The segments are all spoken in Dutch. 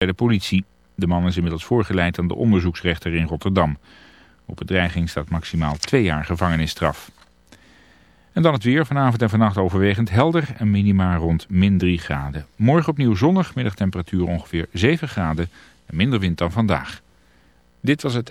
bij de politie. De man is inmiddels voorgeleid aan de onderzoeksrechter in Rotterdam. Op bedreiging staat maximaal twee jaar gevangenisstraf. En dan het weer. Vanavond en vannacht overwegend helder en minima rond min 3 graden. Morgen opnieuw zonnig, middagtemperatuur ongeveer 7 graden en minder wind dan vandaag. Dit was het...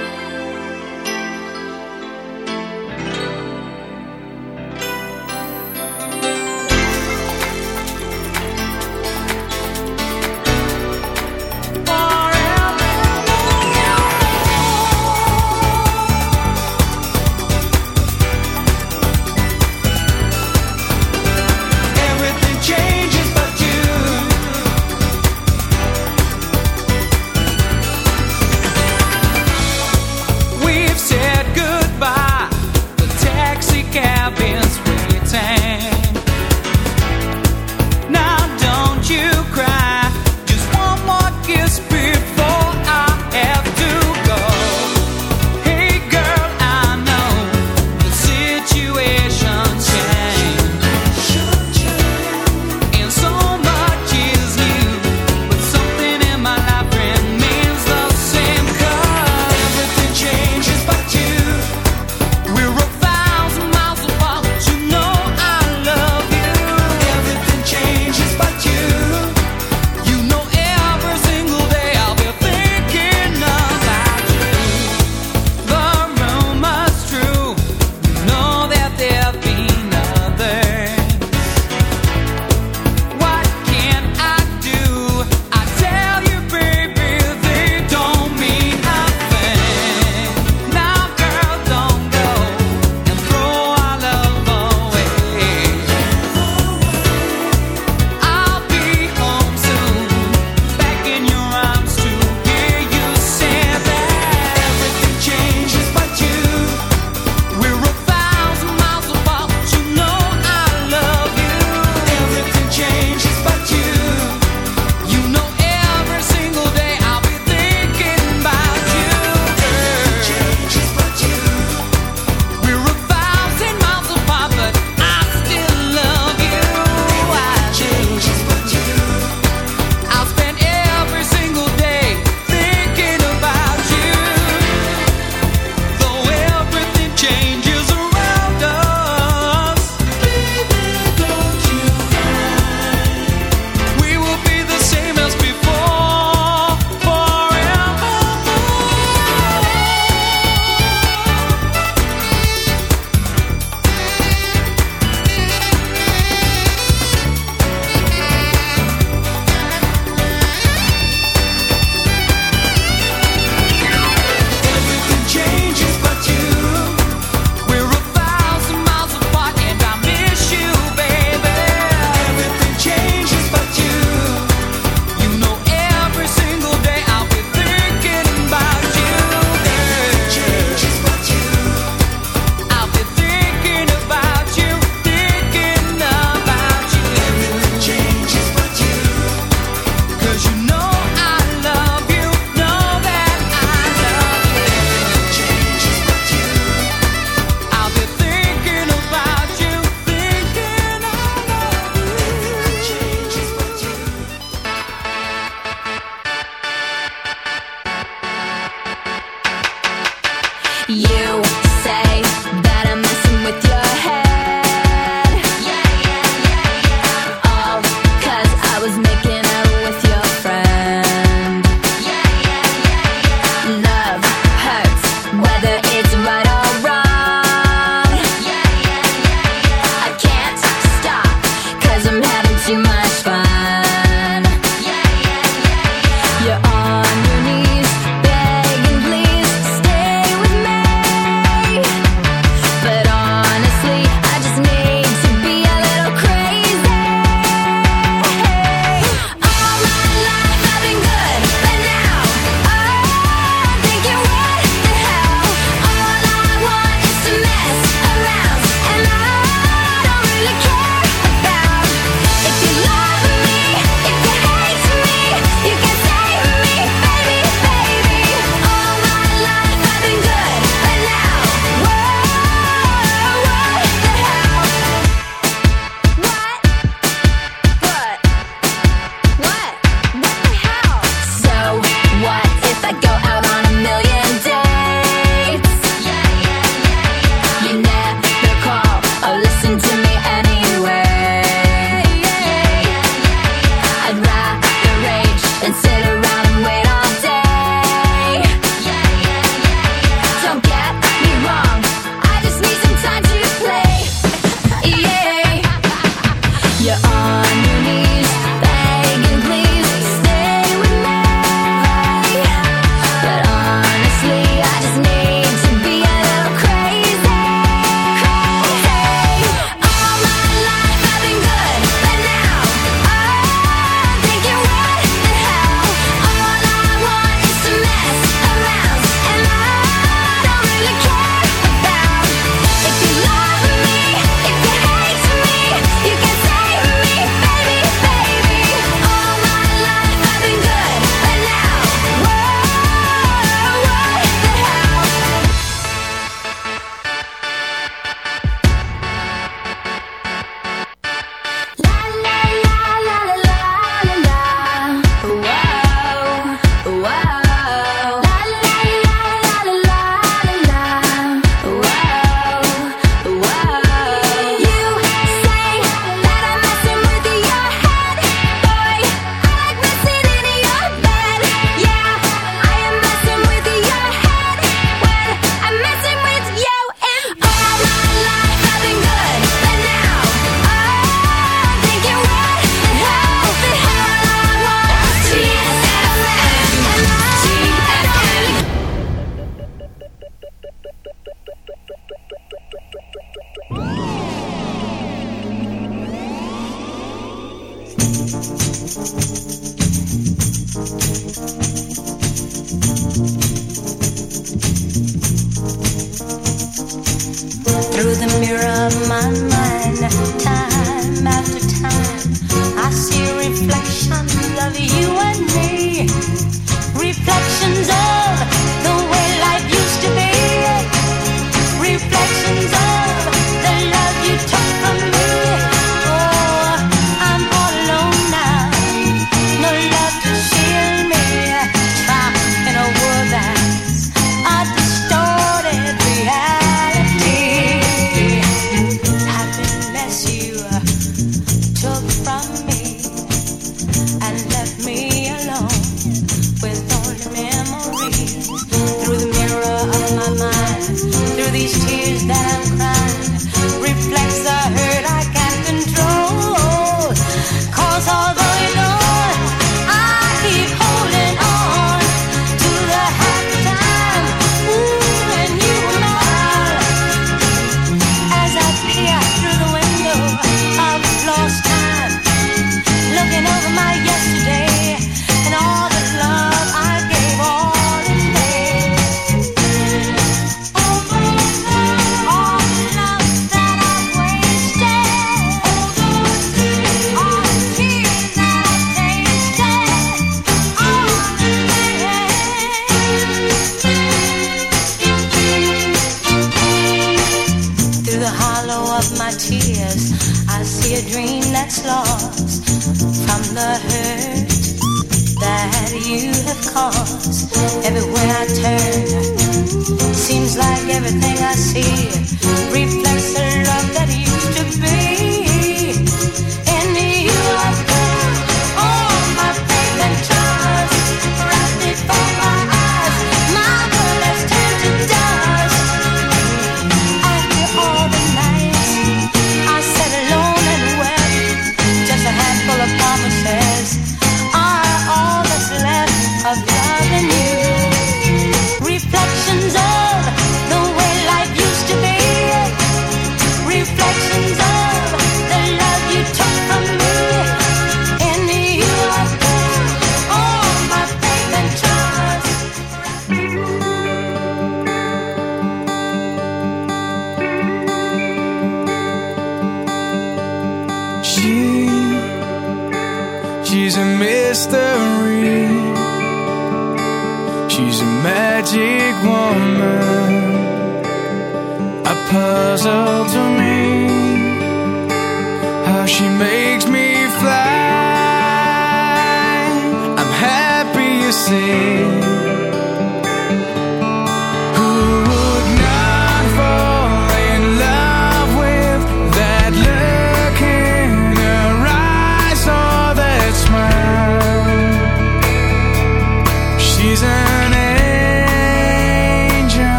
Puzzle to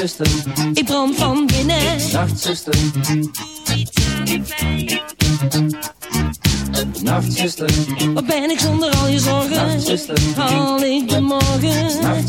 zuster. Ik brand van binnen. Nacht, zuster. Nacht, zuster. Wat ben ik zonder al je zorgen? Nacht, zuster. Haal ik de morgen? Nacht,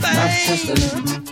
pijn, de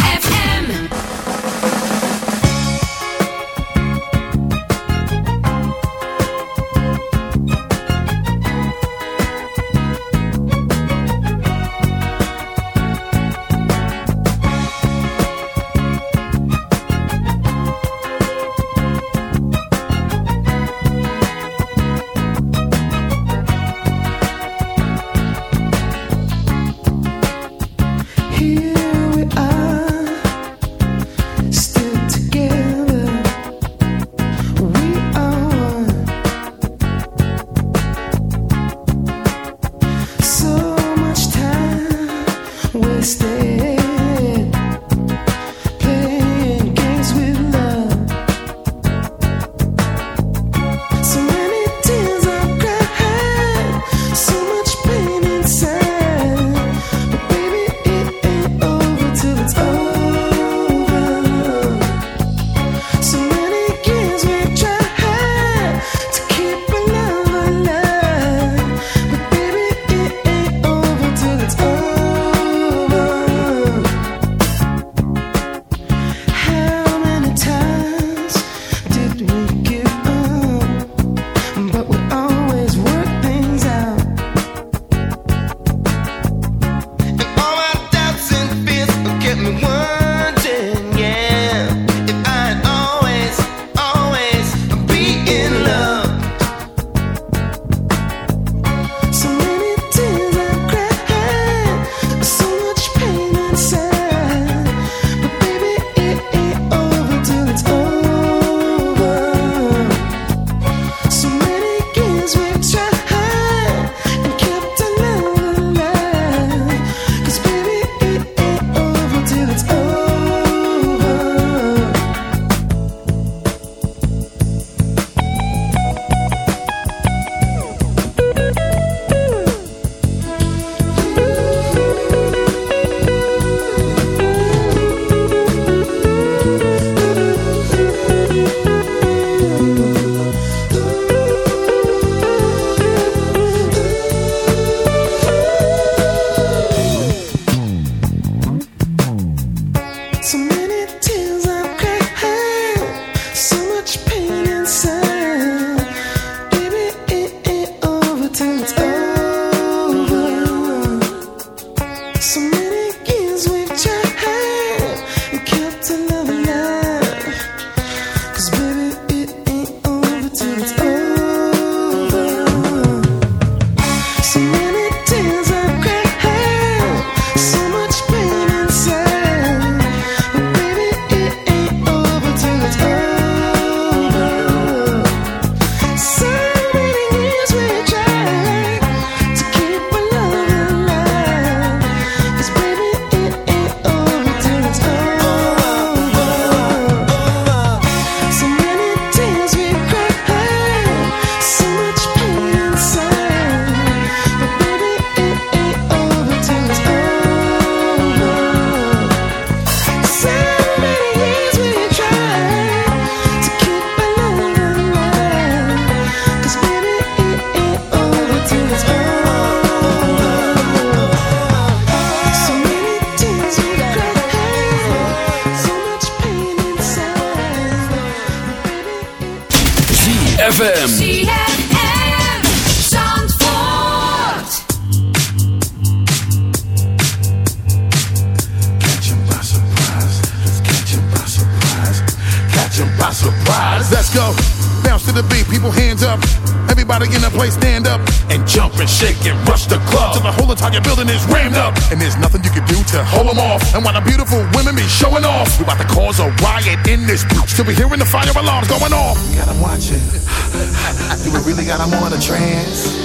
watch till we hearing the fire alarms going off. You got them watching. you really got them on a trance.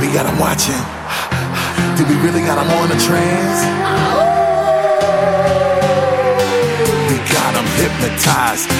We got them watching. Do we really got them on a trance? We got them hypnotized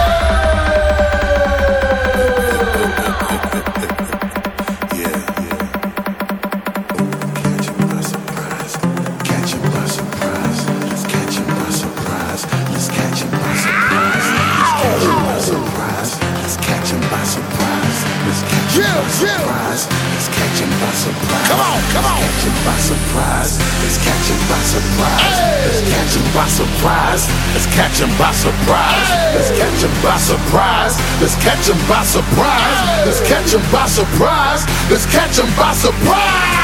surprise. It's catching by surprise. Come on, come on. It's catching by surprise. It's catching by surprise. It's catching by surprise. It's catching by surprise. It's catching by surprise. It's catching by surprise. Let's by surprise. By surprise.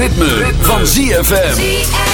Ritme, van ZFM.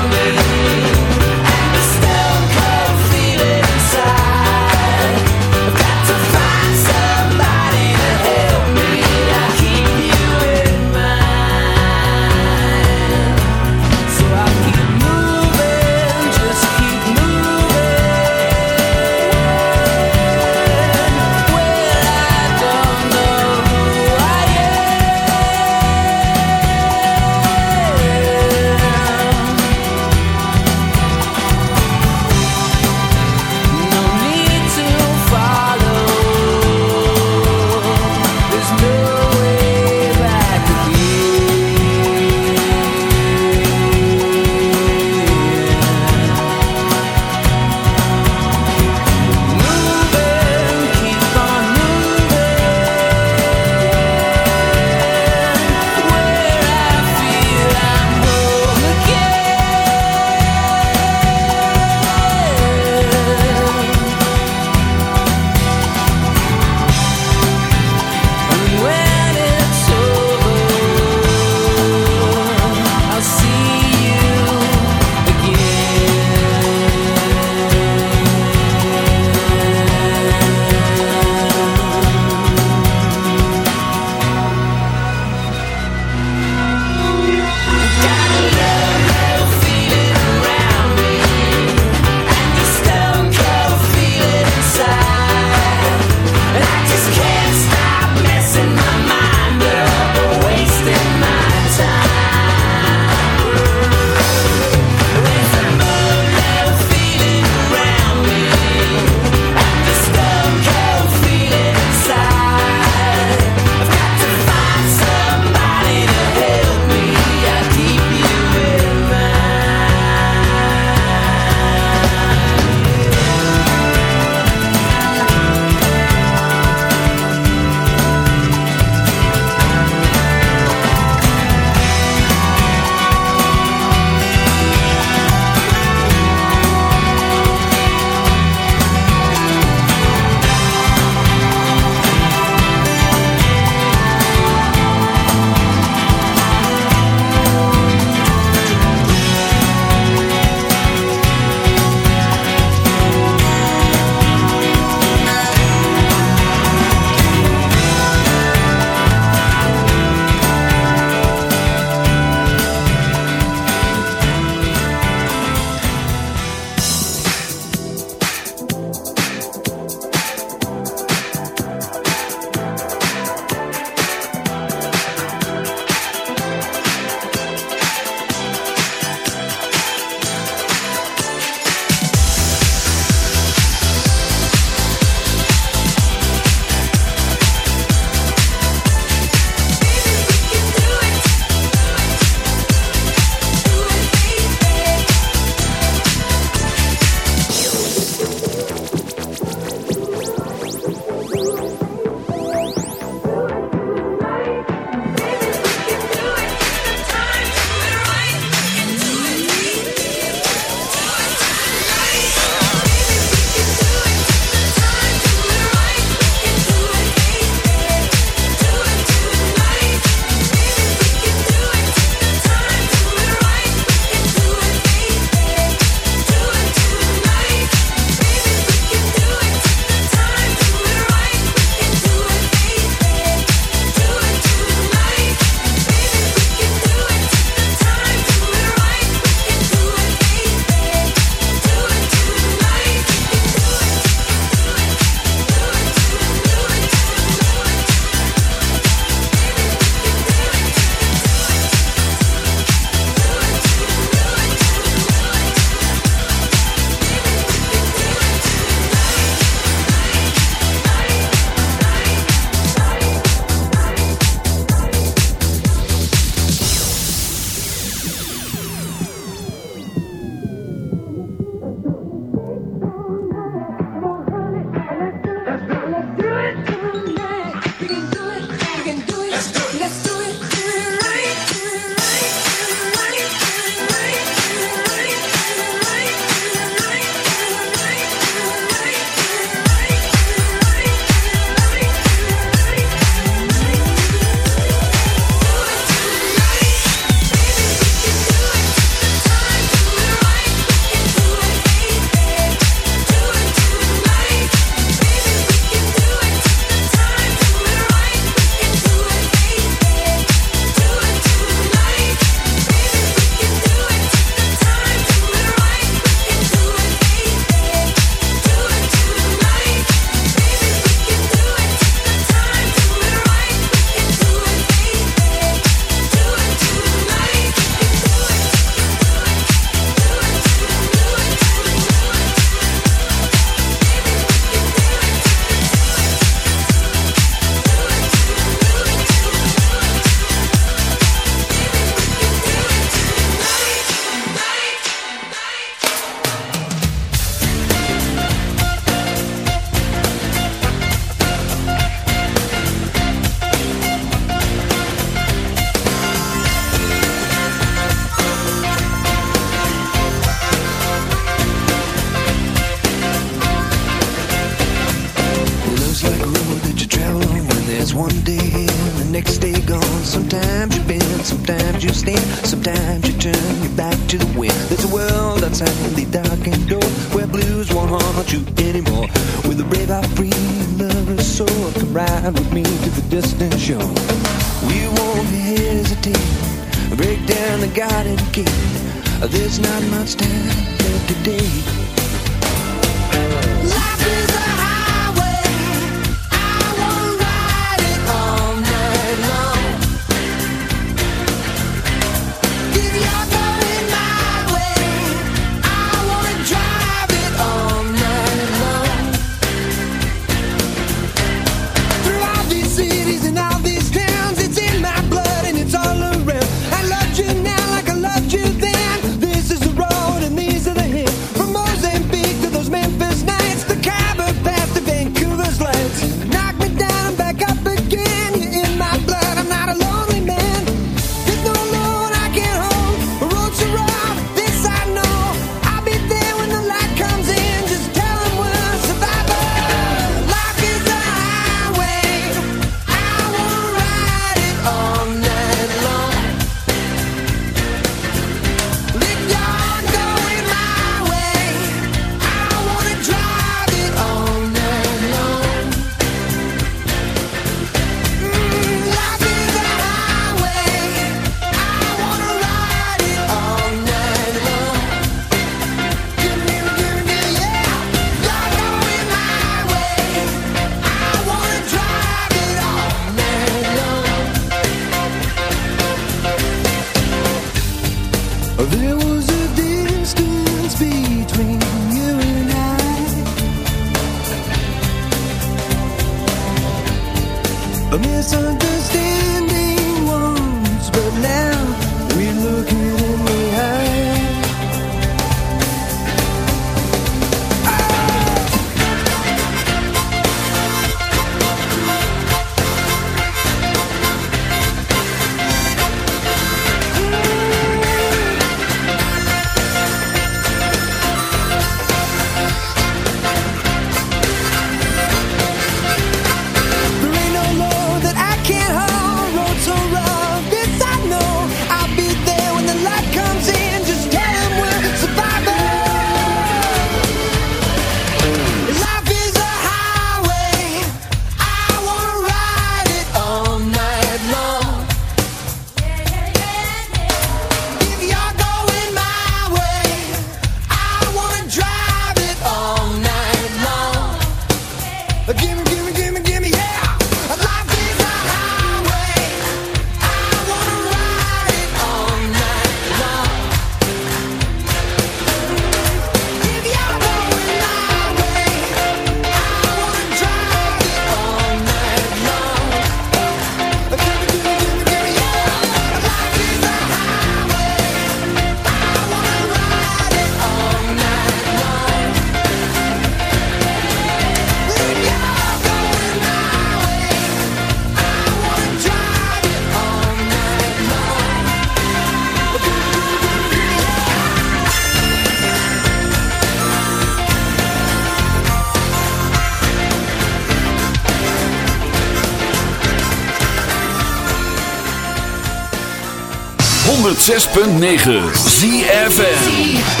106.9 ZFN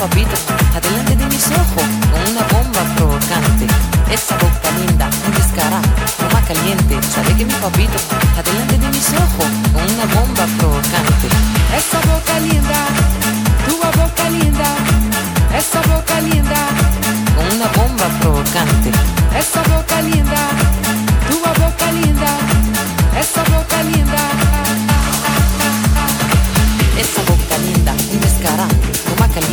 Papito, adelante de mis ojos, con una bomba provocante. Esa boca linda, un descarado, toma caliente, sabe que mi papito, adelante de mis ojos, con una bomba provocante. Essa boca linda, tua boca linda, essa boca linda, Con una bomba provocante. essa boca linda, tua boca linda, essa boca linda.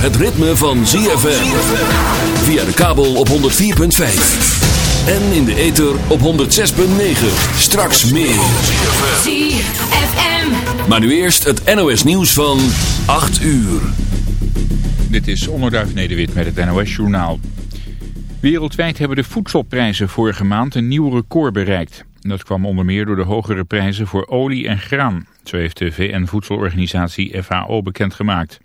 Het ritme van ZFM. Via de kabel op 104.5. En in de ether op 106.9. Straks meer. ZFM. Maar nu eerst het NOS nieuws van 8 uur. Dit is Onderduif Nederwit met het NOS Journaal. Wereldwijd hebben de voedselprijzen vorige maand een nieuw record bereikt. Dat kwam onder meer door de hogere prijzen voor olie en graan. Zo heeft de VN-voedselorganisatie FAO bekendgemaakt.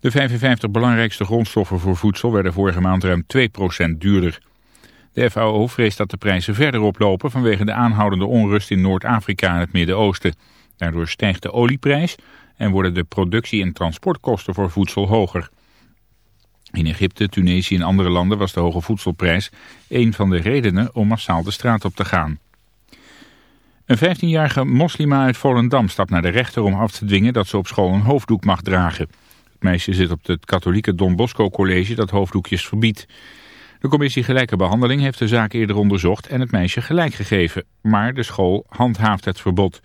De 55 belangrijkste grondstoffen voor voedsel werden vorige maand ruim 2% duurder. De FAO vreest dat de prijzen verder oplopen vanwege de aanhoudende onrust in Noord-Afrika en het Midden-Oosten. Daardoor stijgt de olieprijs en worden de productie- en transportkosten voor voedsel hoger. In Egypte, Tunesië en andere landen was de hoge voedselprijs een van de redenen om massaal de straat op te gaan. Een 15-jarige moslima uit Volendam stapt naar de rechter om af te dwingen dat ze op school een hoofddoek mag dragen. Meisje zit op het katholieke Don Bosco College dat hoofddoekjes verbiedt. De commissie Gelijke Behandeling heeft de zaak eerder onderzocht en het meisje gelijk gegeven. Maar de school handhaaft het verbod.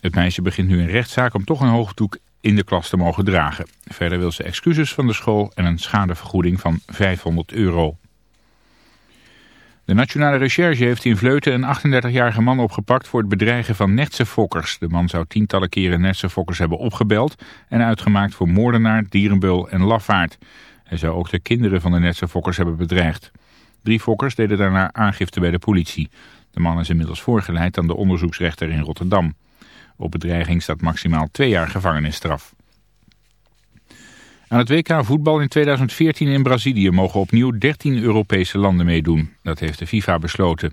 Het meisje begint nu een rechtszaak om toch een hoofddoek in de klas te mogen dragen. Verder wil ze excuses van de school en een schadevergoeding van 500 euro. De Nationale Recherche heeft in Vleuten een 38-jarige man opgepakt voor het bedreigen van netse fokkers. De man zou tientallen keren netse fokkers hebben opgebeld en uitgemaakt voor moordenaar, dierenbeul en lafaard. Hij zou ook de kinderen van de netse fokkers hebben bedreigd. Drie fokkers deden daarna aangifte bij de politie. De man is inmiddels voorgeleid aan de onderzoeksrechter in Rotterdam. Op bedreiging staat maximaal twee jaar gevangenisstraf. Aan het WK voetbal in 2014 in Brazilië mogen opnieuw 13 Europese landen meedoen. Dat heeft de FIFA besloten.